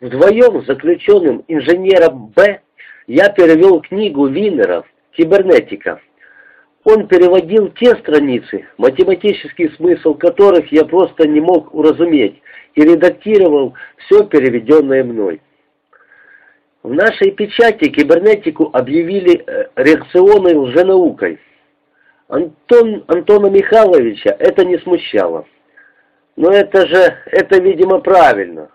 Вдвоем с заключенным инженером Б я перевел книгу Виннера «Кибернетика». Он переводил те страницы, математический смысл которых я просто не мог уразуметь, и редактировал все переведенное мной. В нашей печати кибернетику объявили э, реакционной лженаукой. Антон, Антона Михайловича это не смущало. Но это же, это, видимо, правильно.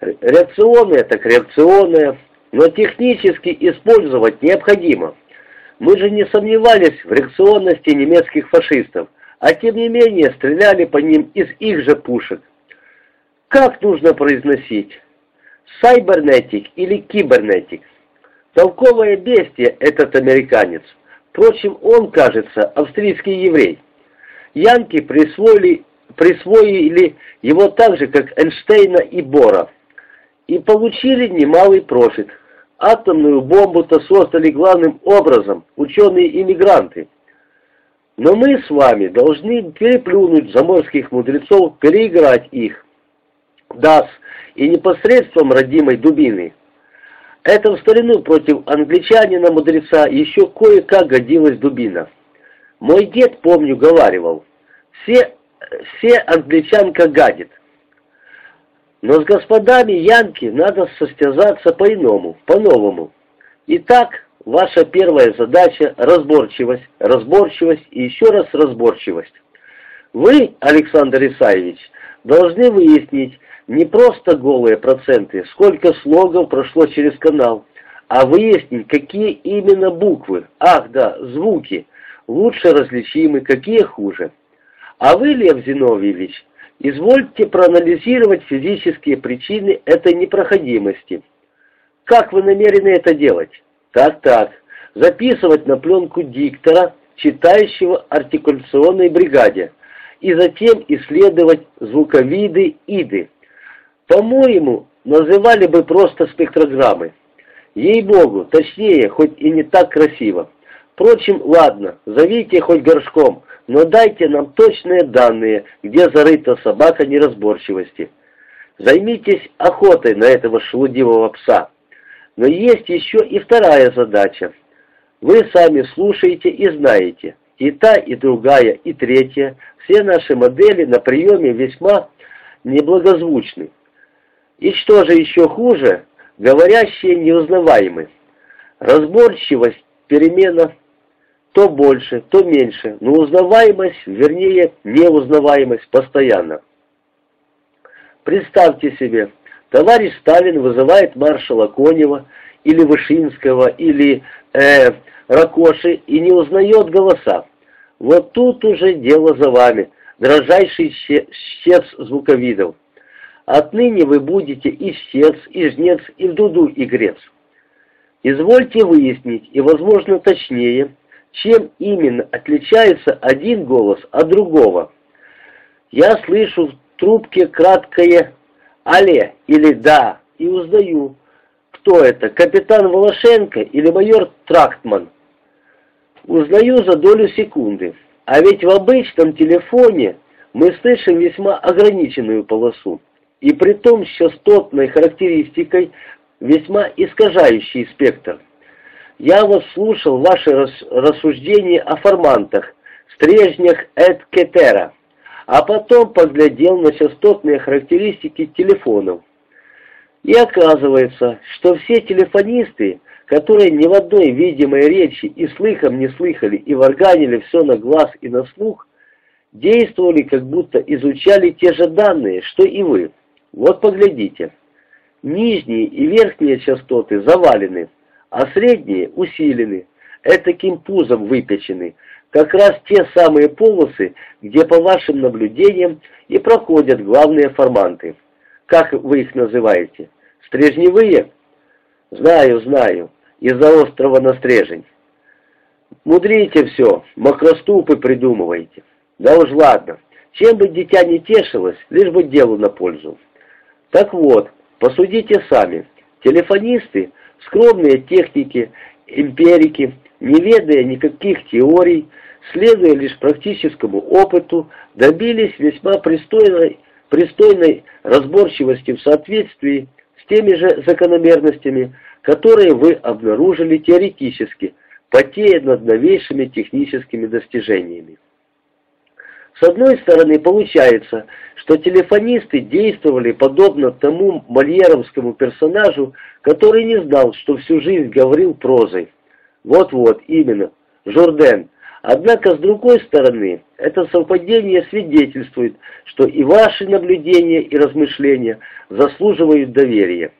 Реакционное так реакционное, но технически использовать необходимо. Мы же не сомневались в реакционности немецких фашистов, а тем не менее стреляли по ним из их же пушек. Как нужно произносить? Сайбернетик или кибернетик? Толковое бестие этот американец. Впрочем, он, кажется, австрийский еврей. Янки присвоили, присвоили его так же, как Эйнштейна и Бора, и получили немалый профит. Атомную бомбу-то создали главным образом ученые-иммигранты. Но мы с вами должны переплюнуть заморских мудрецов, переиграть их. ДАС и непосредством родимой дубины. Это в старину против англичанина-мудреца еще кое-как годилась дубина. Мой дед, помню, говаривал, все, все англичанка гадит. Но с господами Янки надо состязаться по-иному, по-новому. Итак, ваша первая задача – разборчивость, разборчивость и еще раз разборчивость. Вы, Александр Исаевич, должны выяснить не просто голые проценты, сколько слогов прошло через канал, а выяснить, какие именно буквы, ах да, звуки, лучше различимы, какие хуже. А вы, Лев Зиновьевич, Извольте проанализировать физические причины этой непроходимости. Как вы намерены это делать? Так-так, записывать на пленку диктора, читающего артикуляционной бригаде, и затем исследовать звуковиды иды. По-моему, называли бы просто спектрограммы. Ей-богу, точнее, хоть и не так красиво. Впрочем, ладно, зовите хоть горшком, но дайте нам точные данные, где зарыта собака неразборчивости. Займитесь охотой на этого шелудивого пса. Но есть еще и вторая задача. Вы сами слушаете и знаете. И та, и другая, и третья, все наши модели на приеме весьма неблагозвучны. И что же еще хуже, говорящие неузнаваемы. Разборчивость, перемена то больше, то меньше, но узнаваемость, вернее, неузнаваемость постоянно. Представьте себе, товарищ Сталин вызывает маршала Конева или Вышинского или э, Ракоши и не узнает голоса. Вот тут уже дело за вами, дрожайший щец звуковидов. Отныне вы будете и щец, и жнец, и в дуду игрец. Извольте выяснить, и, возможно, точнее, чем именно отличается один голос от другого. Я слышу в трубке краткое «але» или «да» и узнаю, кто это, капитан Волошенко или майор Трактман. Узнаю за долю секунды, а ведь в обычном телефоне мы слышим весьма ограниченную полосу, и при том с частотной характеристикой весьма искажающий спектр. Я вот слушал ваши рассуждения о формантах, стрежнях эт кетера, а потом поглядел на частотные характеристики телефонов. И оказывается, что все телефонисты, которые ни в одной видимой речи и слыхом не слыхали и варганили все на глаз и на слух, действовали, как будто изучали те же данные, что и вы. Вот поглядите. Нижние и верхние частоты завалены а средние усилены, этаким пузом выпечены, как раз те самые полосы, где, по вашим наблюдениям, и проходят главные форманты. Как вы их называете? Стрежневые? Знаю, знаю, из-за острова на стрежень. Мудрите все, макроступы придумываете. Да уж ладно, чем бы дитя не тешилось, лишь бы делу на пользу. Так вот, посудите сами, телефонисты скромные техники, эмпирики, не ведая никаких теорий, следуя лишь практическому опыту, добились весьма пристойной, пристойной разборчивости в соответствии теми же закономерностями, которые вы обнаружили теоретически, потея над новейшими техническими достижениями. С одной стороны, получается, что телефонисты действовали подобно тому мольеровскому персонажу, который не знал, что всю жизнь говорил прозой. Вот-вот, именно, Журден. Однако, с другой стороны, это совпадение свидетельствует, что и ваши наблюдения и размышления заслуживают доверия.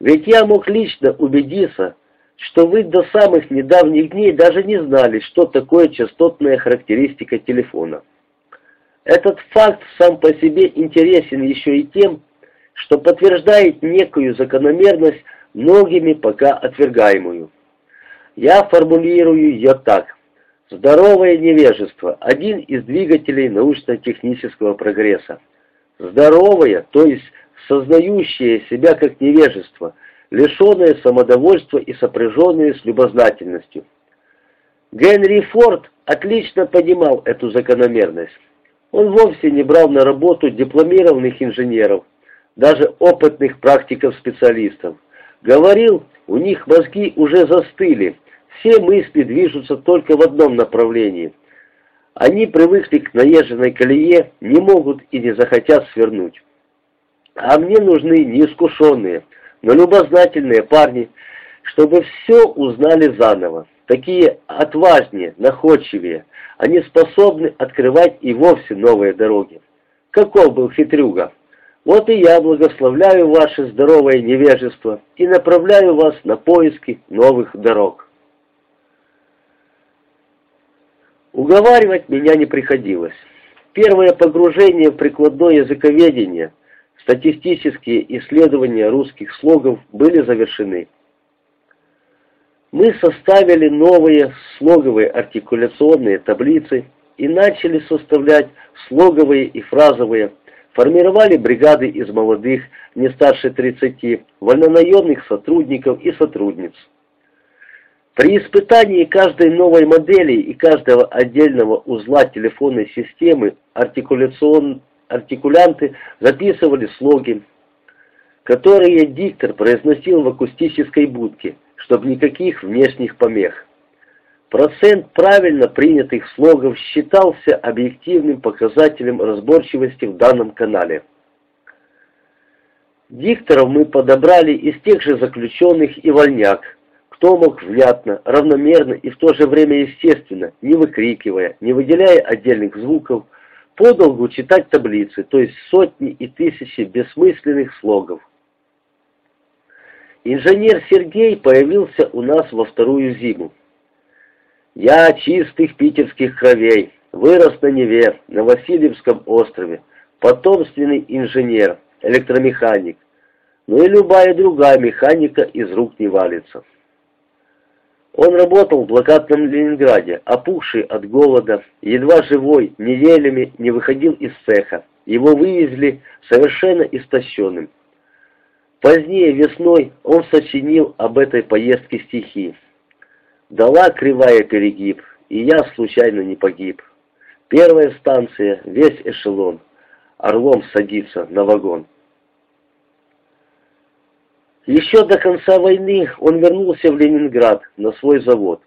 Ведь я мог лично убедиться, что вы до самых недавних дней даже не знали, что такое частотная характеристика телефона. Этот факт сам по себе интересен еще и тем, что подтверждает некую закономерность, многими пока отвергаемую. Я формулирую ее так. Здоровое невежество – один из двигателей научно-технического прогресса. Здоровое, то есть сознающее себя как невежество, лишенное самодовольства и сопряженное с любознательностью. Генри Форд отлично понимал эту закономерность. Он вовсе не брал на работу дипломированных инженеров, даже опытных практиков-специалистов. Говорил, у них мозги уже застыли, все мысли движутся только в одном направлении. Они привыкли к наезженной колее, не могут и не захотят свернуть. А мне нужны неискушенные, но любознательные парни, чтобы все узнали заново. Такие отважнее, находчивее, они способны открывать и вовсе новые дороги. Каков был хитрюга? Вот и я благословляю ваше здоровое невежество и направляю вас на поиски новых дорог. Уговаривать меня не приходилось. Первое погружение в прикладное языковедение, статистические исследования русских слогов были завершены мы составили новые слоговые артикуляционные таблицы и начали составлять слоговые и фразовые, формировали бригады из молодых, не старше 30, вольнонаемных сотрудников и сотрудниц. При испытании каждой новой модели и каждого отдельного узла телефонной системы артикуляцион... артикулянты записывали слоги, которые диктор произносил в акустической будке – чтобы никаких внешних помех. Процент правильно принятых слогов считался объективным показателем разборчивости в данном канале. Дикторов мы подобрали из тех же заключенных и вольняк, кто мог внятно, равномерно и в то же время естественно, не выкрикивая, не выделяя отдельных звуков, подолгу читать таблицы, то есть сотни и тысячи бессмысленных слогов. Инженер Сергей появился у нас во вторую зиму. Я чистых питерских кровей, вырос на Неве, на Васильевском острове, потомственный инженер, электромеханик, но и любая другая механика из рук не валится. Он работал в блокадном Ленинграде, опухший от голода, едва живой, неделями не выходил из цеха. Его вывезли совершенно истощенным. Позднее весной он сочинил об этой поездке стихи. Дала кривая перегиб, и я случайно не погиб. Первая станция, весь эшелон, орлом садится на вагон. Еще до конца войны он вернулся в Ленинград на свой завод.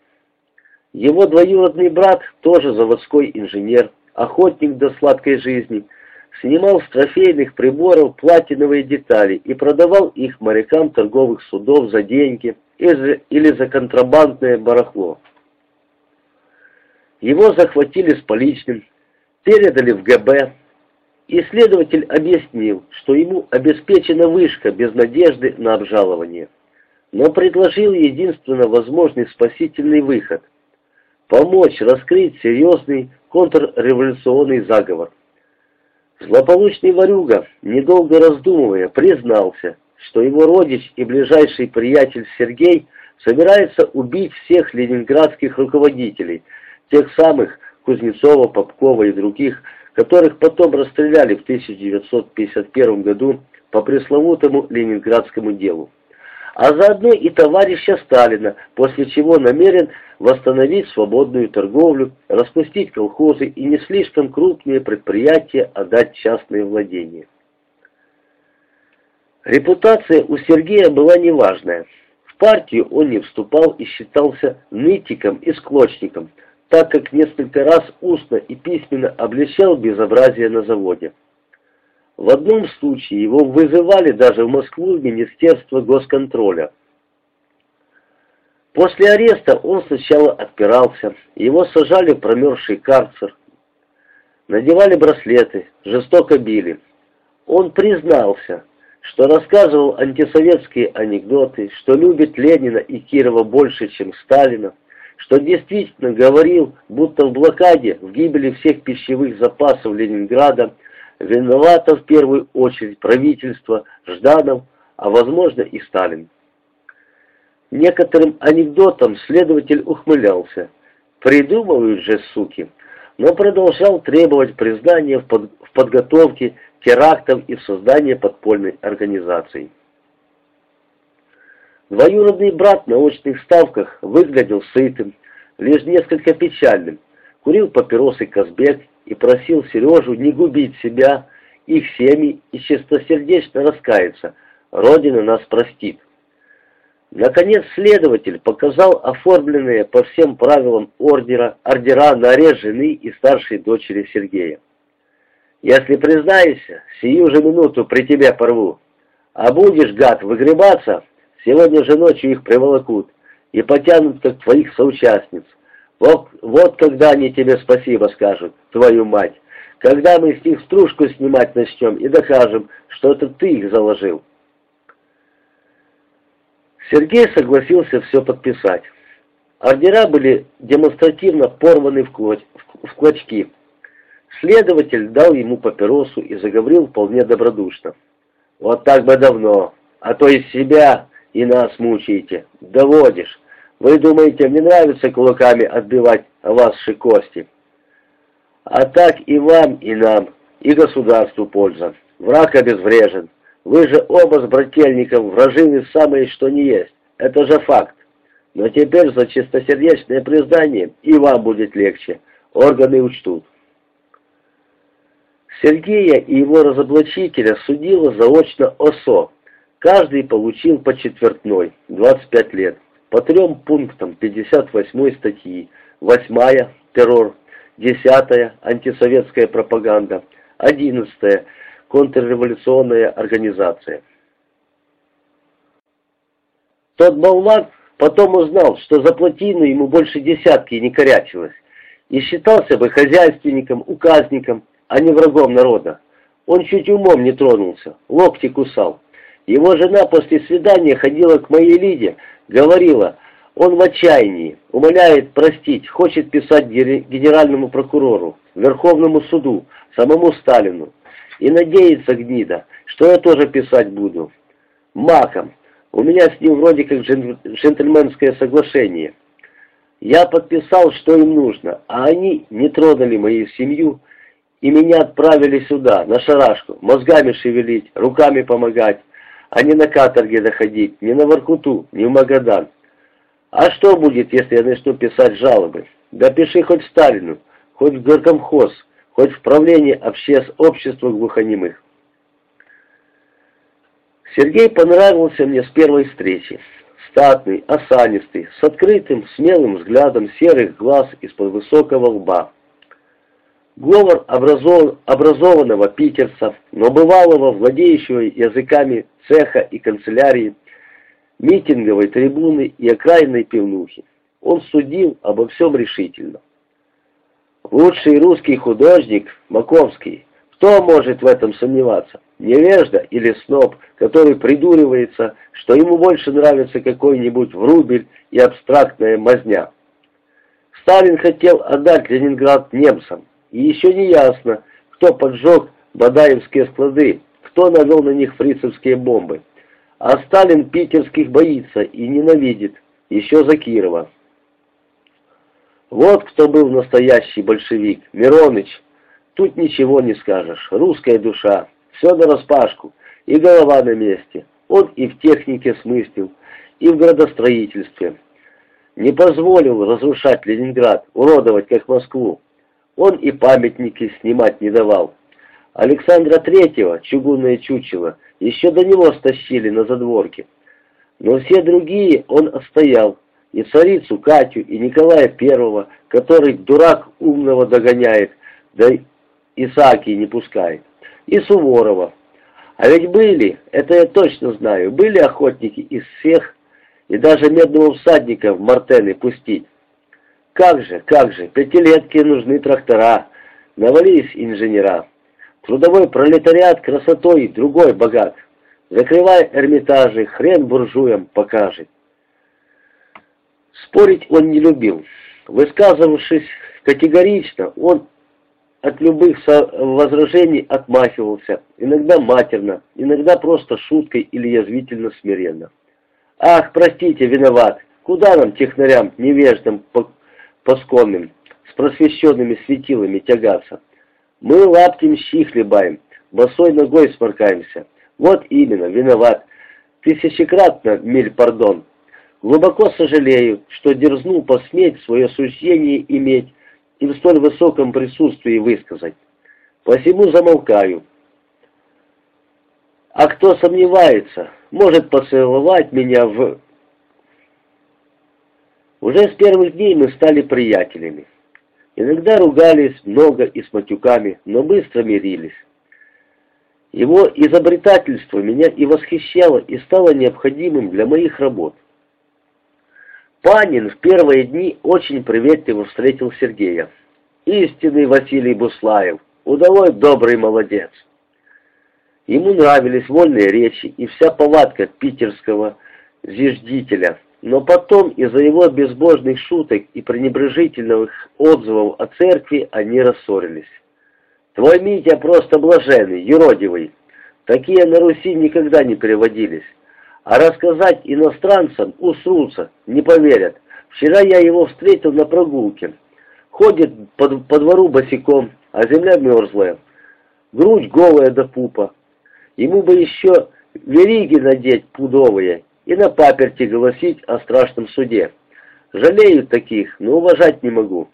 Его двоюродный брат, тоже заводской инженер, охотник до сладкой жизни – снимал с трофейных приборов платиновые детали и продавал их морякам торговых судов за деньги или за контрабандное барахло. Его захватили с поличным, передали в ГБ, и следователь объяснил, что ему обеспечена вышка без надежды на обжалование, но предложил единственно возможный спасительный выход – помочь раскрыть серьезный контрреволюционный заговор. Злополучный ворюга, недолго раздумывая, признался, что его родич и ближайший приятель Сергей собирается убить всех ленинградских руководителей, тех самых Кузнецова, Попкова и других, которых потом расстреляли в 1951 году по пресловутому ленинградскому делу а заодно и товарища Сталина, после чего намерен восстановить свободную торговлю, распустить колхозы и не слишком крупные предприятия отдать частные владения. Репутация у Сергея была неважная. В партию он не вступал и считался нытиком и склочником, так как несколько раз устно и письменно обличал безобразие на заводе. В одном случае его вызывали даже в Москву в Министерство госконтроля. После ареста он сначала отпирался, его сажали в промерзший карцер, надевали браслеты, жестоко били. Он признался, что рассказывал антисоветские анекдоты, что любит Ленина и Кирова больше, чем Сталина, что действительно говорил, будто в блокаде, в гибели всех пищевых запасов Ленинграда, виновато в первую очередь правительство, Жданов, а возможно и Сталин. Некоторым анекдотам следователь ухмылялся. Придумывают же, суки, но продолжал требовать признания в, под, в подготовке терактов и в создании подпольной организации. Двоюродный брат на очных ставках выглядел сытым, лишь несколько печальным, курил папиросы Казбек и просил Сережу не губить себя, их семьи и чистосердечно раскаяться. Родина нас простит. Наконец следователь показал оформленные по всем правилам ордера ордера на арест жены и старшей дочери Сергея. «Если признаешься, сию же минуту при тебе порву. А будешь, гад, выгребаться, сегодня же ночью их приволокут и потянут, как твоих соучастниц. Вот, вот когда они тебе спасибо скажут, твою мать, когда мы с них стружку снимать начнем и докажем, что это ты их заложил». Сергей согласился все подписать. Ордера были демонстративно порваны в, клоч... в клочки. Следователь дал ему папиросу и заговорил вполне добродушно. «Вот так бы давно, а то из себя и нас мучаете, доводишь. Вы думаете, мне нравится кулаками отбивать ваши кости? А так и вам, и нам, и государству польза. Враг обезврежен. Вы же оба с брательником вражины самые что ни есть. Это же факт. Но теперь за чистосердечное признание и вам будет легче. Органы учтут. Сергея и его разоблачителя судило заочно ОСО. Каждый получил по четвертной, 25 лет, по трем пунктам 58 статьи, 8 – террор, 10 – антисоветская пропаганда, 11 контрреволюционная организация. Тот болван потом узнал, что за плотину ему больше десятки не корячилось, и считался бы хозяйственником, указником, а не врагом народа. Он чуть умом не тронулся, локти кусал. Его жена после свидания ходила к моей Лиде, говорила, он в отчаянии, умоляет простить, хочет писать генеральному прокурору, Верховному суду, самому Сталину. И надеется гнида, что я тоже писать буду. Маком. У меня с ним вроде как джентльменское соглашение. Я подписал, что им нужно, а они не тронули мою семью и меня отправили сюда, на шарашку, мозгами шевелить, руками помогать, а не на каторге доходить, ни на Воркуту, ни в Магадан. А что будет, если я начну писать жалобы? Да пиши хоть Сталину, хоть в горкомхоз, хоть в правлении обще... общества глухонемых. Сергей понравился мне с первой встречи. Статный, осанистый, с открытым, смелым взглядом серых глаз из-под высокого лба. Говор образов... образованного питерца, но бывалого, владеющего языками цеха и канцелярии, митинговой трибуны и окраинной пивнухи. Он судил обо всем решительно. Лучший русский художник Маковский. Кто может в этом сомневаться? Невежда или сноб, который придуривается, что ему больше нравится какой-нибудь врубель и абстрактная мазня. Сталин хотел отдать Ленинград немцам, и еще не ясно, кто поджег Бадаевские склады, кто навел на них фрицевские бомбы. А Сталин питерских боится и ненавидит, еще за Кирова. Вот кто был настоящий большевик, Мироныч. Тут ничего не скажешь, русская душа, все нараспашку, и голова на месте. Он и в технике смыслил, и в градостроительстве. Не позволил разрушать Ленинград, уродовать как Москву. Он и памятники снимать не давал. Александра Третьего, чугунное чучело, еще до него стащили на задворке. Но все другие он отстоял, и царицу Катю, и Николая Первого, который дурак умного догоняет, да Исааки не пускает, и Суворова. А ведь были, это я точно знаю, были охотники из всех, и даже медного всадника в Мартены пустить. Как же, как же, пятилетки нужны трактора, навались инженера. Трудовой пролетариат красотой другой богат. Закрывай Эрмитажи, хрен буржуям покажет. Спорить он не любил. Высказывавшись категорично, он от любых возражений отмахивался, иногда матерно, иногда просто шуткой или язвительно смиренно. «Ах, простите, виноват! Куда нам, технарям, невеждам, посконным, с просвещенными светилами тягаться? Мы лаптем щи хлебаем, босой ногой сморкаемся. Вот именно, виноват. Тысячекратно, миль пардон. Глубоко сожалею, что дерзнул посметь свое суждение иметь и в столь высоком присутствии высказать. Посему замолкаю. А кто сомневается, может поцеловать меня в... Уже с первых дней мы стали приятелями. Иногда ругались много и с матюками, но быстро мирились. Его изобретательство меня и восхищало, и стало необходимым для моих работ. Панин в первые дни очень приветливо встретил Сергея. Истинный Василий Буслаев, удалой добрый молодец. Ему нравились вольные речи и вся повадка питерского зиждителя, но потом из-за его безбожных шуток и пренебрежительных отзывов о церкви они рассорились. «Твой Митя просто блаженный, юродивый. Такие на Руси никогда не переводились. А рассказать иностранцам усрутся, не поверят. Вчера я его встретил на прогулке. Ходит по, по двору босиком, а земля мерзлая. Грудь голая до пупа. Ему бы еще вериги надеть пудовые и на паперти голосить о страшном суде. Жалею таких, но уважать не могу.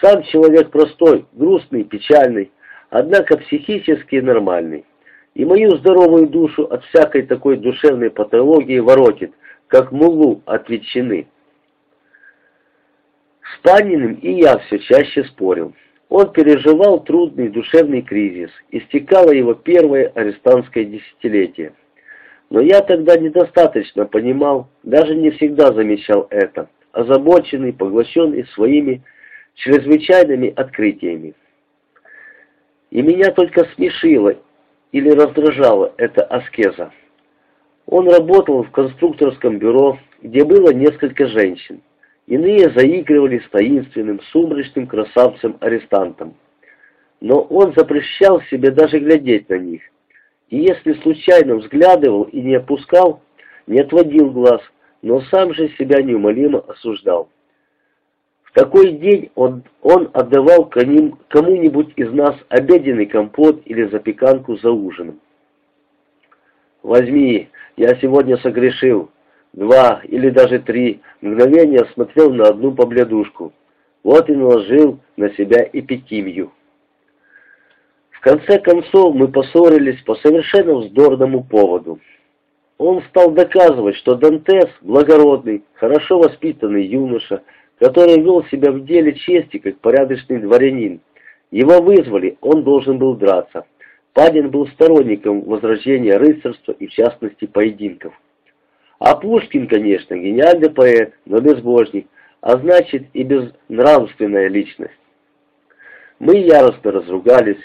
Сам человек простой, грустный, печальный, однако психически нормальный и мою здоровую душу от всякой такой душевной патологии воротит, как мулу от ветчины. С Паниным и я все чаще спорил. Он переживал трудный душевный кризис, истекало его первое арестантское десятилетие. Но я тогда недостаточно понимал, даже не всегда замечал это, озабоченный, поглощенный своими чрезвычайными открытиями. И меня только смешило или раздражала эта аскеза. Он работал в конструкторском бюро, где было несколько женщин. Иные заигрывали с таинственным, сумрачным красавцем-арестантом. Но он запрещал себе даже глядеть на них. И если случайно взглядывал и не опускал, не отводил глаз, но сам же себя неумолимо осуждал такой день он, он отдавал кому-нибудь из нас обеденный компот или запеканку за ужином. «Возьми, я сегодня согрешил. Два или даже три мгновения смотрел на одну побледушку. Вот и наложил на себя эпитимию». Конце концов мы поссорились по совершенно вздорному поводу. Он стал доказывать, что Дантес – благородный, хорошо воспитанный юноша – который вел себя в деле чести, как порядочный дворянин. Его вызвали, он должен был драться. Панин был сторонником возрождения рыцарства и, в частности, поединков. А Пушкин, конечно, гениальный поэт, но безбожник, а значит и безнравственная личность. Мы яростно разругались,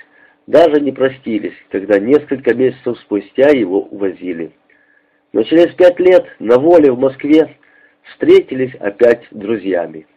даже не простились, когда несколько месяцев спустя его увозили. Но через пять лет на воле в Москве встретились опять друзьями.